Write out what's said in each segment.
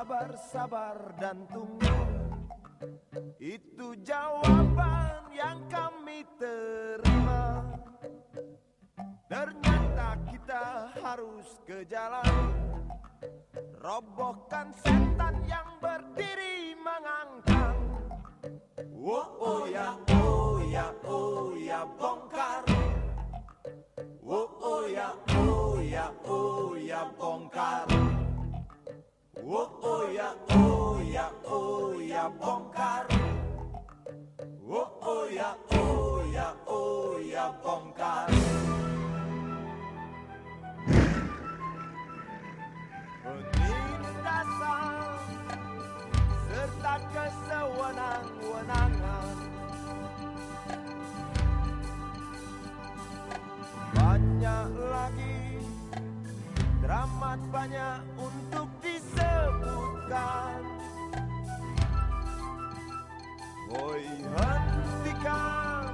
Sabar, sabar, dan tunggu. Itu jawaban yang kami terima. Ternyata kita harus ke jalan. Robohkan setan yang berdiri mengangkang. Oh, oh ya, oh ya, oh ya, bongkar. Oh, oh ya, oh ya, oh ya, bongkar ya, oh ya, oh ya, bongkar Oh, oh ya, oh ya, oh ya, bongkar Penindasan serta kesewenang-wenangan Banyak lagi dramat banyak untuk disebutkan Woi hentikan.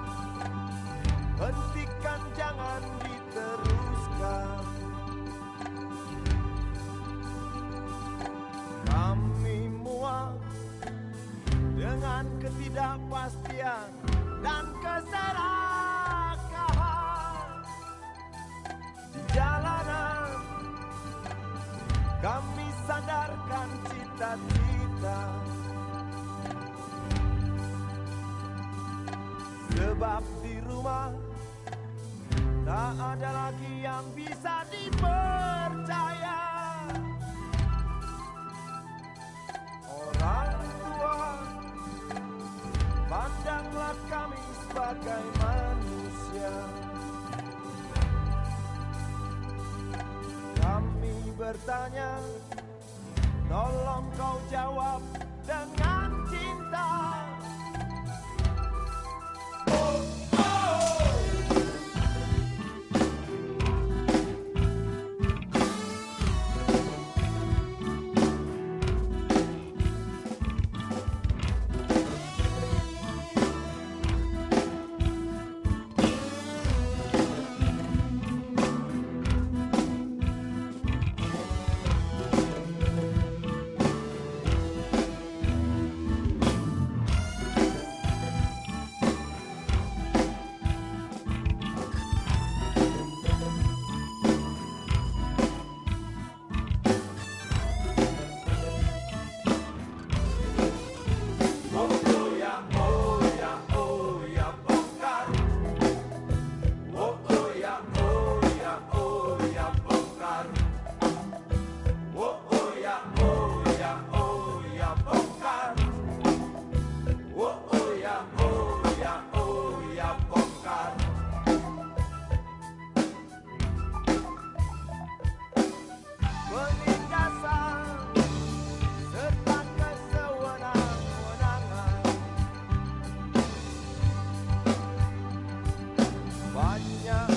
Hentikan jangan diteruskan. Kami muak dengan ketidakpastian cita-cita Sebab di rumah Tak ada lagi yang bisa dipercaya. Orang tua Pandanglah kami sebagai manusia. Kami bertanya Tolong kau jawab Banyak